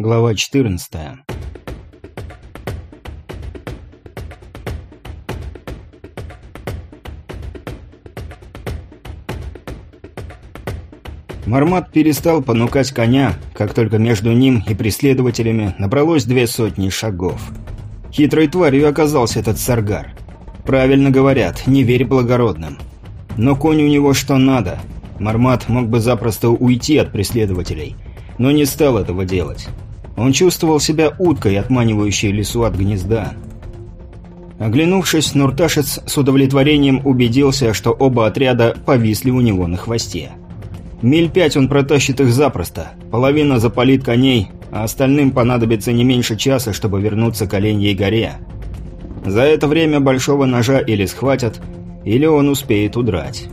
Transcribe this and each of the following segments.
Глава 14. Мармат перестал понукать коня, как только между ним и преследователями набралось две сотни шагов. Хитрой тварью оказался этот саргар. Правильно говорят, не верь благородным. Но конь у него что надо. Мармат мог бы запросто уйти от преследователей, но не стал этого делать. Он чувствовал себя уткой, отманивающей лесу от гнезда. Оглянувшись, Нурташец с удовлетворением убедился, что оба отряда повисли у него на хвосте. Миль пять он протащит их запросто, половина запалит коней, а остальным понадобится не меньше часа, чтобы вернуться к Оленьей горе. За это время большого ножа или схватят, или он успеет удрать.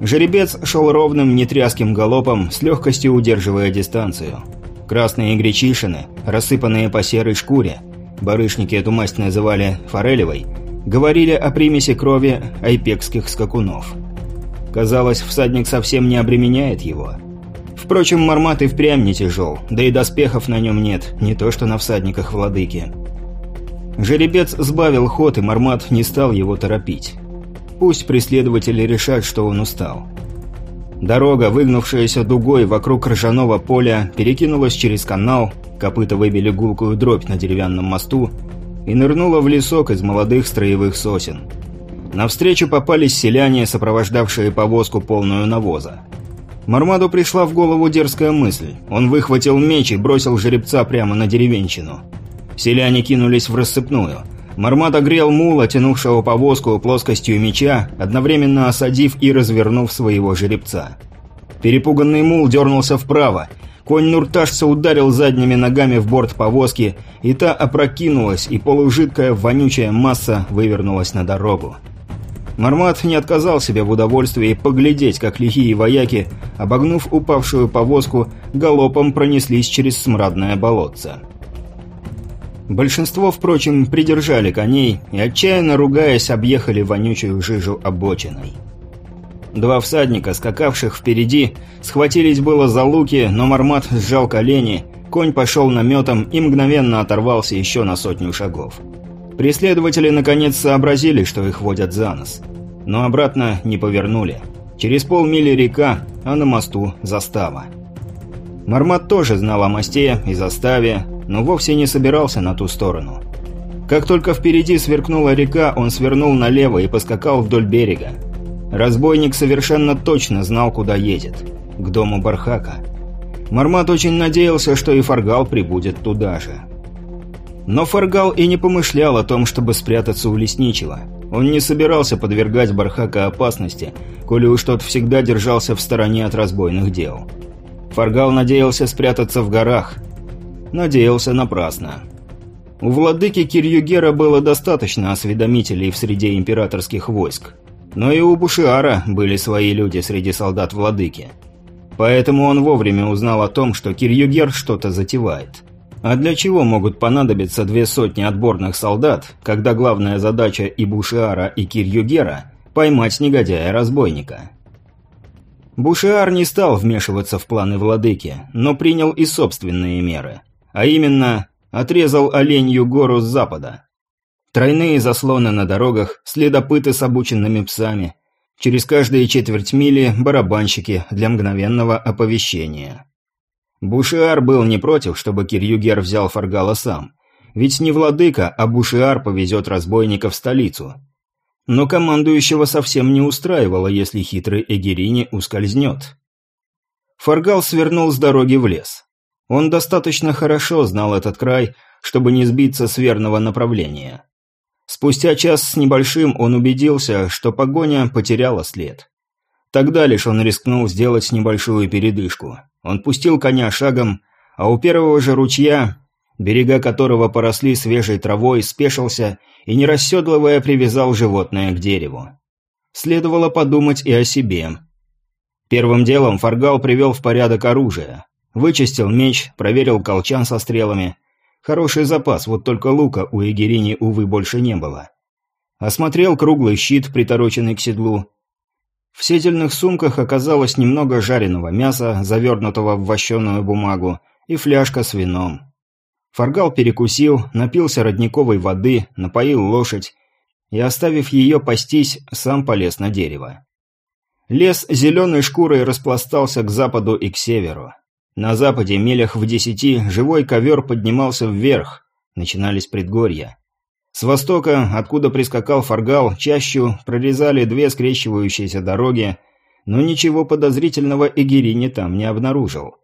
Жеребец шел ровным, нетряским галопом, с легкостью удерживая дистанцию. Красные гречишины, рассыпанные по серой шкуре, барышники эту масть называли форелевой, говорили о примеси крови айпекских скакунов. Казалось, всадник совсем не обременяет его. Впрочем, Мармат и впрямь не тяжел, да и доспехов на нем нет, не то что на всадниках владыки. Жеребец сбавил ход, и Мармат не стал его торопить. Пусть преследователи решат, что он устал. Дорога, выгнувшаяся дугой вокруг ржаного поля, перекинулась через канал, копыта выбили гулкую дробь на деревянном мосту и нырнула в лесок из молодых строевых сосен. Навстречу попались селяне, сопровождавшие повозку полную навоза. Мармаду пришла в голову дерзкая мысль. Он выхватил меч и бросил жеребца прямо на деревенщину. Селяне кинулись в рассыпную – Мармат огрел мула, тянувшего повозку плоскостью меча, одновременно осадив и развернув своего жеребца. Перепуганный мул дернулся вправо. Конь Нурташца ударил задними ногами в борт повозки, и та опрокинулась, и полужидкая вонючая масса вывернулась на дорогу. Мармат не отказал себе в удовольствии поглядеть, как лихие вояки, обогнув упавшую повозку, галопом пронеслись через смрадное болотце. Большинство, впрочем, придержали коней и, отчаянно ругаясь, объехали вонючую жижу обочиной. Два всадника, скакавших впереди, схватились было за луки, но Мармат сжал колени, конь пошел наметом и мгновенно оторвался еще на сотню шагов. Преследователи наконец сообразили, что их водят за нос. Но обратно не повернули. Через полмили река, а на мосту застава. Мармат тоже знал о мосте и заставе, но вовсе не собирался на ту сторону. Как только впереди сверкнула река, он свернул налево и поскакал вдоль берега. Разбойник совершенно точно знал, куда едет. К дому Бархака. Мармат очень надеялся, что и Фаргал прибудет туда же. Но Фаргал и не помышлял о том, чтобы спрятаться у лесничего. Он не собирался подвергать Бархака опасности, коли уж тот всегда держался в стороне от разбойных дел. Фаргал надеялся спрятаться в горах, Надеялся напрасно. У владыки Кирюгера было достаточно осведомителей в среде императорских войск. Но и у Бушиара были свои люди среди солдат владыки. Поэтому он вовремя узнал о том, что Кирюгер что-то затевает. А для чего могут понадобиться две сотни отборных солдат, когда главная задача и Бушиара, и Кирюгера – поймать негодяя-разбойника? Бушиар не стал вмешиваться в планы владыки, но принял и собственные меры – а именно, отрезал Оленью гору с запада. Тройные заслоны на дорогах, следопыты с обученными псами, через каждые четверть мили барабанщики для мгновенного оповещения. Бушиар был не против, чтобы Кирюгер взял Фаргала сам, ведь не владыка, а Бушиар повезет разбойника в столицу. Но командующего совсем не устраивало, если хитрый Эгерини ускользнет. Фаргал свернул с дороги в лес. Он достаточно хорошо знал этот край, чтобы не сбиться с верного направления. Спустя час с небольшим он убедился, что погоня потеряла след. Тогда лишь он рискнул сделать небольшую передышку. Он пустил коня шагом, а у первого же ручья, берега которого поросли свежей травой, спешился и, не расседлывая, привязал животное к дереву. Следовало подумать и о себе. Первым делом Фаргал привел в порядок оружие. Вычистил меч, проверил колчан со стрелами. Хороший запас, вот только лука у Егерини, увы, больше не было. Осмотрел круглый щит, притороченный к седлу. В седельных сумках оказалось немного жареного мяса, завернутого в вощеную бумагу, и фляжка с вином. Фаргал перекусил, напился родниковой воды, напоил лошадь и, оставив ее пастись, сам полез на дерево. Лес зеленой шкурой распластался к западу и к северу. На западе, милях в десяти, живой ковер поднимался вверх, начинались предгорья. С востока, откуда прискакал Фаргал, чащу прорезали две скрещивающиеся дороги, но ничего подозрительного Эгерини там не обнаружил.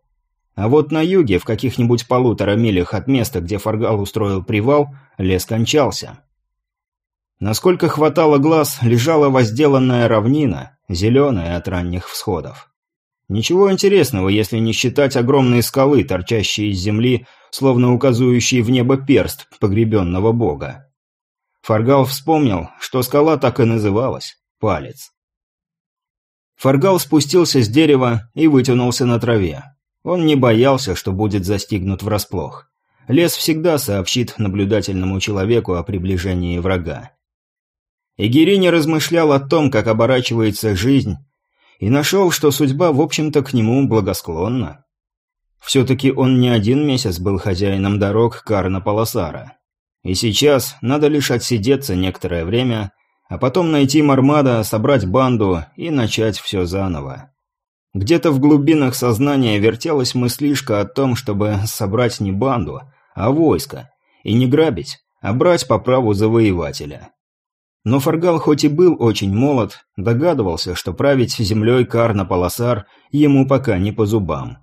А вот на юге, в каких-нибудь полутора милях от места, где Фаргал устроил привал, лес кончался. Насколько хватало глаз, лежала возделанная равнина, зеленая от ранних всходов. Ничего интересного, если не считать огромные скалы, торчащие из земли, словно указывающие в небо перст погребенного бога. Фаргал вспомнил, что скала так и называлась – палец. Фаргал спустился с дерева и вытянулся на траве. Он не боялся, что будет застигнут врасплох. Лес всегда сообщит наблюдательному человеку о приближении врага. Эгерини размышлял о том, как оборачивается жизнь, и нашел, что судьба, в общем-то, к нему благосклонна. Все-таки он не один месяц был хозяином дорог Карна Паласара. И сейчас надо лишь отсидеться некоторое время, а потом найти Мармада, собрать банду и начать все заново. Где-то в глубинах сознания вертелась мыслишка о том, чтобы собрать не банду, а войско, и не грабить, а брать по праву завоевателя. Но Фаргал хоть и был очень молод, догадывался, что править землей Карна-Паласар ему пока не по зубам.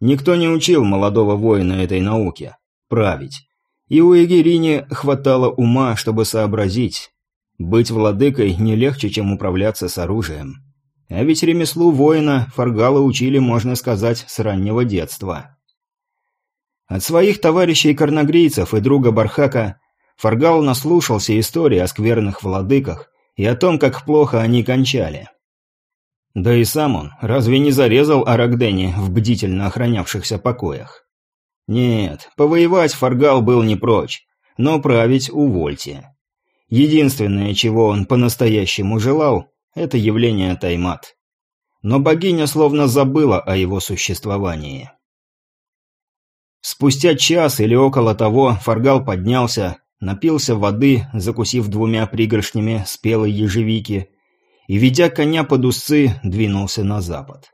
Никто не учил молодого воина этой науке – править. И у Егерини хватало ума, чтобы сообразить. Быть владыкой не легче, чем управляться с оружием. А ведь ремеслу воина Фаргала учили, можно сказать, с раннего детства. От своих товарищей-карнагрийцев и друга Бархака Фаргал наслушался истории о скверных владыках и о том, как плохо они кончали. Да и сам он разве не зарезал Арагдени в бдительно охранявшихся покоях? Нет, повоевать Фаргал был не прочь, но править увольте. Единственное, чего он по-настоящему желал, это явление Таймат. Но богиня словно забыла о его существовании. Спустя час или около того Фаргал поднялся, напился воды, закусив двумя пригоршнями спелой ежевики, и, ведя коня под усы, двинулся на запад.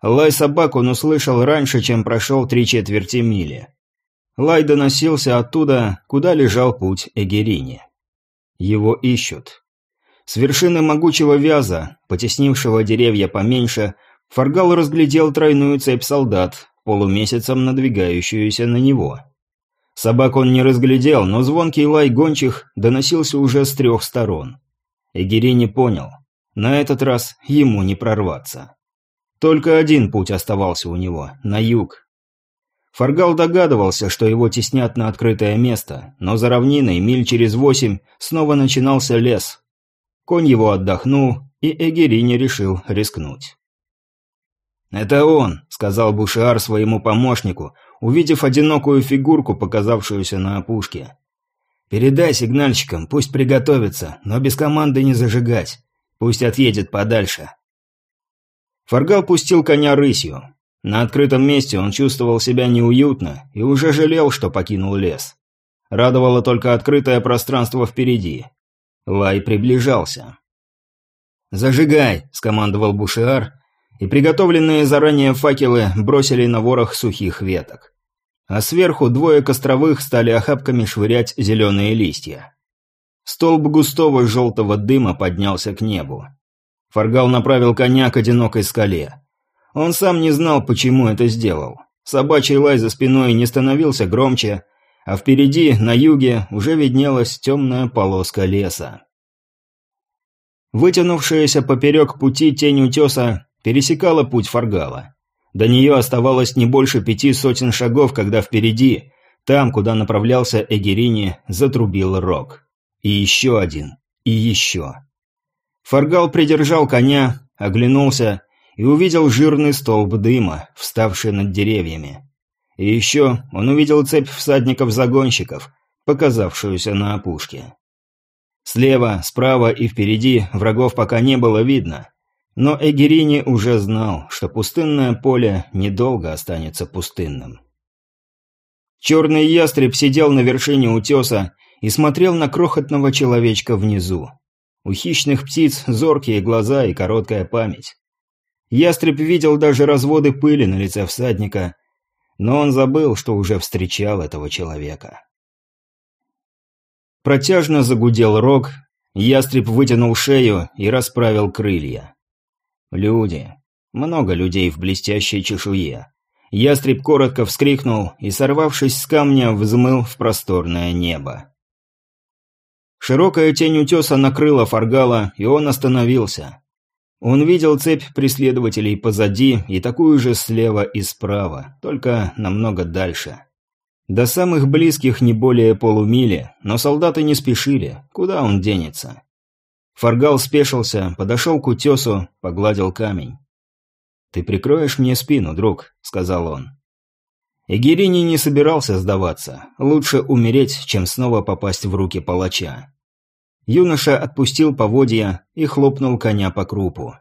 Лай собак он услышал раньше, чем прошел три четверти мили. Лай доносился оттуда, куда лежал путь Эгерини. Его ищут. С вершины могучего вяза, потеснившего деревья поменьше, Фаргал разглядел тройную цепь солдат, полумесяцем надвигающуюся на него. Собак он не разглядел, но звонкий лай гончих доносился уже с трех сторон. Эгери не понял. На этот раз ему не прорваться. Только один путь оставался у него – на юг. Фаргал догадывался, что его теснят на открытое место, но за равниной, миль через восемь, снова начинался лес. Конь его отдохнул, и Эгери не решил рискнуть. «Это он», – сказал Бушиар своему помощнику, увидев одинокую фигурку, показавшуюся на опушке. «Передай сигнальщикам, пусть приготовятся, но без команды не зажигать. Пусть отъедет подальше». Фаргал пустил коня рысью. На открытом месте он чувствовал себя неуютно и уже жалел, что покинул лес. Радовало только открытое пространство впереди. Лай приближался. «Зажигай!» – скомандовал Бушиар, и приготовленные заранее факелы бросили на ворох сухих веток. А сверху двое костровых стали охапками швырять зеленые листья. Столб густого желтого дыма поднялся к небу. Фаргал направил коня к одинокой скале. Он сам не знал, почему это сделал. Собачий лай за спиной не становился громче, а впереди, на юге, уже виднелась темная полоска леса. Вытянувшаяся поперек пути тень утеса пересекала путь Фаргала. До нее оставалось не больше пяти сотен шагов, когда впереди, там, куда направлялся Эгерини, затрубил рог. И еще один. И еще. Фаргал придержал коня, оглянулся и увидел жирный столб дыма, вставший над деревьями. И еще он увидел цепь всадников-загонщиков, показавшуюся на опушке. Слева, справа и впереди врагов пока не было видно. Но Эгерини уже знал, что пустынное поле недолго останется пустынным. Черный ястреб сидел на вершине утеса и смотрел на крохотного человечка внизу. У хищных птиц зоркие глаза и короткая память. Ястреб видел даже разводы пыли на лице всадника, но он забыл, что уже встречал этого человека. Протяжно загудел рог, ястреб вытянул шею и расправил крылья. Люди. Много людей в блестящей чешуе. Ястреб коротко вскрикнул и, сорвавшись с камня, взмыл в просторное небо. Широкая тень утеса накрыла Фаргала, и он остановился. Он видел цепь преследователей позади и такую же слева и справа, только намного дальше. До самых близких не более полумили, но солдаты не спешили, куда он денется. Фаргал спешился, подошел к утесу, погладил камень. «Ты прикроешь мне спину, друг», — сказал он. Эгерини не собирался сдаваться. Лучше умереть, чем снова попасть в руки палача. Юноша отпустил поводья и хлопнул коня по крупу.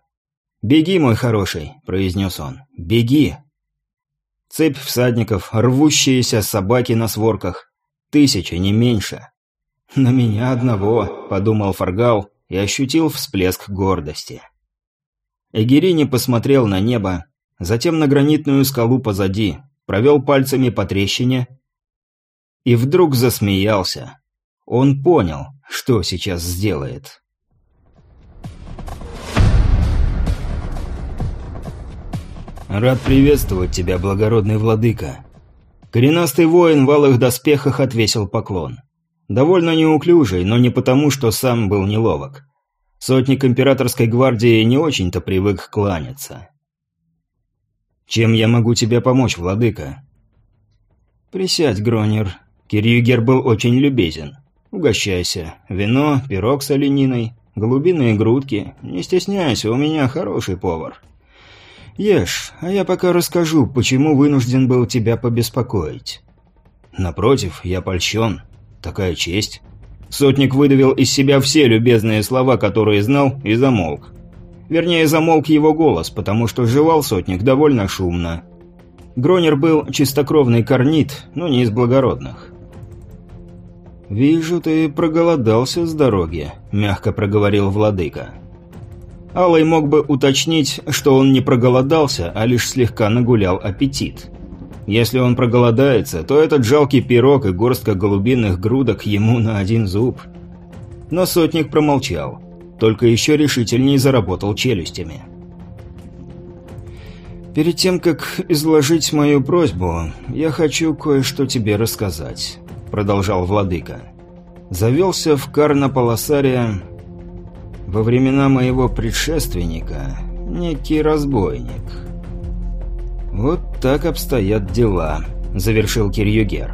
«Беги, мой хороший», — произнес он. «Беги!» Цепь всадников, рвущиеся собаки на сворках. Тысяча, не меньше. «На меня одного», — подумал Фаргал и ощутил всплеск гордости. Эгерини посмотрел на небо, затем на гранитную скалу позади, провел пальцами по трещине и вдруг засмеялся. Он понял, что сейчас сделает. «Рад приветствовать тебя, благородный владыка». Коренастый воин в алых доспехах отвесил поклон. Довольно неуклюжий, но не потому, что сам был неловок. Сотник императорской гвардии не очень-то привык кланяться. «Чем я могу тебе помочь, владыка?» «Присядь, Гронер». Кирюгер был очень любезен. «Угощайся. Вино, пирог с олениной, голубиные грудки. Не стесняйся, у меня хороший повар. Ешь, а я пока расскажу, почему вынужден был тебя побеспокоить». «Напротив, я польщен. Такая честь». Сотник выдавил из себя все любезные слова, которые знал, и замолк. Вернее, замолк его голос, потому что жевал сотник довольно шумно. Гронер был чистокровный корнит, но не из благородных. «Вижу, ты проголодался с дороги», – мягко проговорил владыка. Алый мог бы уточнить, что он не проголодался, а лишь слегка нагулял аппетит. Если он проголодается, то этот жалкий пирог и горстка голубиных грудок ему на один зуб. Но сотник промолчал, только еще решительнее заработал челюстями. «Перед тем, как изложить мою просьбу, я хочу кое-что тебе рассказать», — продолжал владыка. «Завелся в Карна-Паласаре во времена моего предшественника некий разбойник». «Вот так обстоят дела», — завершил Кирюгер.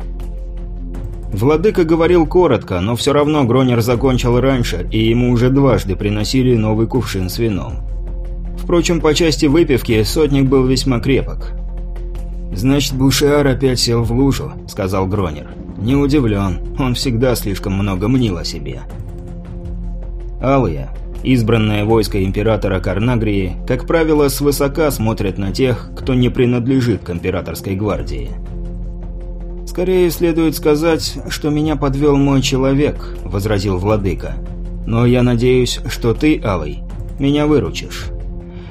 Владыка говорил коротко, но все равно Гронер закончил раньше, и ему уже дважды приносили новый кувшин с вином. Впрочем, по части выпивки сотник был весьма крепок. «Значит, Бушиар опять сел в лужу», — сказал Гронер. «Не удивлен, он всегда слишком много мнил о себе». Алые, Избранное войско императора Карнагрии, как правило, свысока смотрят на тех, кто не принадлежит к императорской гвардии. «Скорее следует сказать, что меня подвел мой человек», — возразил владыка. «Но я надеюсь, что ты, Алый, меня выручишь.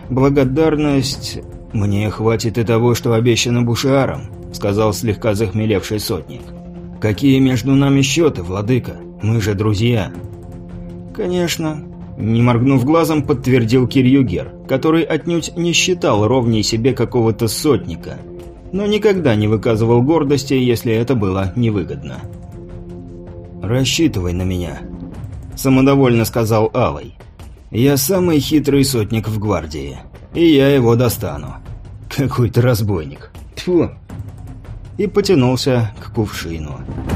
Благодарность... Мне хватит и того, что обещано Бушиаром», — сказал слегка захмелевший сотник. «Какие между нами счеты, владыка? Мы же друзья». «Конечно. Не моргнув глазом, подтвердил Кирюгер, который отнюдь не считал ровней себе какого-то сотника, но никогда не выказывал гордости, если это было невыгодно. «Рассчитывай на меня», – самодовольно сказал Алый. «Я самый хитрый сотник в гвардии, и я его достану. Какой-то разбойник. Тьфу!» И потянулся к кувшину. «Кувшину».